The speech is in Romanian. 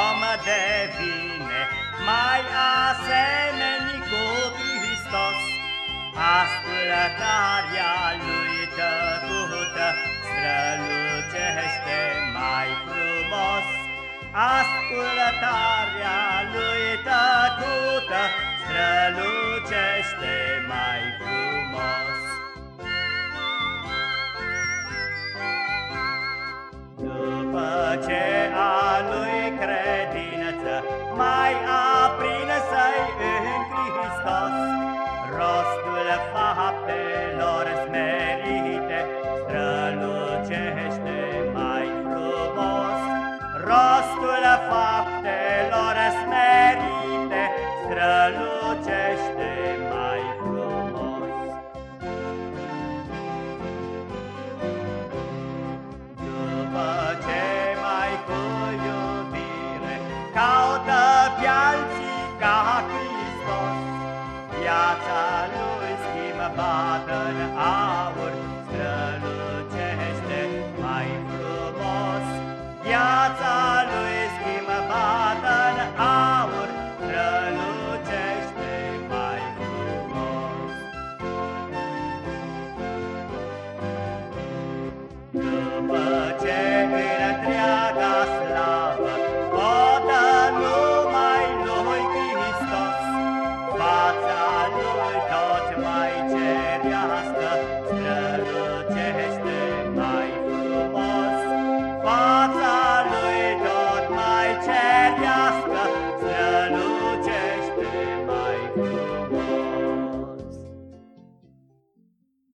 om devine mai asemeni cu Hristos. Ascultarea lui tăcută strălucește mai frumos. Ascultarea lui tăcută strălucește mai frumos. După ce a lui credință mai viața lui schimbată în aur strălucește mai frumos. Viața lui schimbată în aur strălucește mai frumos. După ce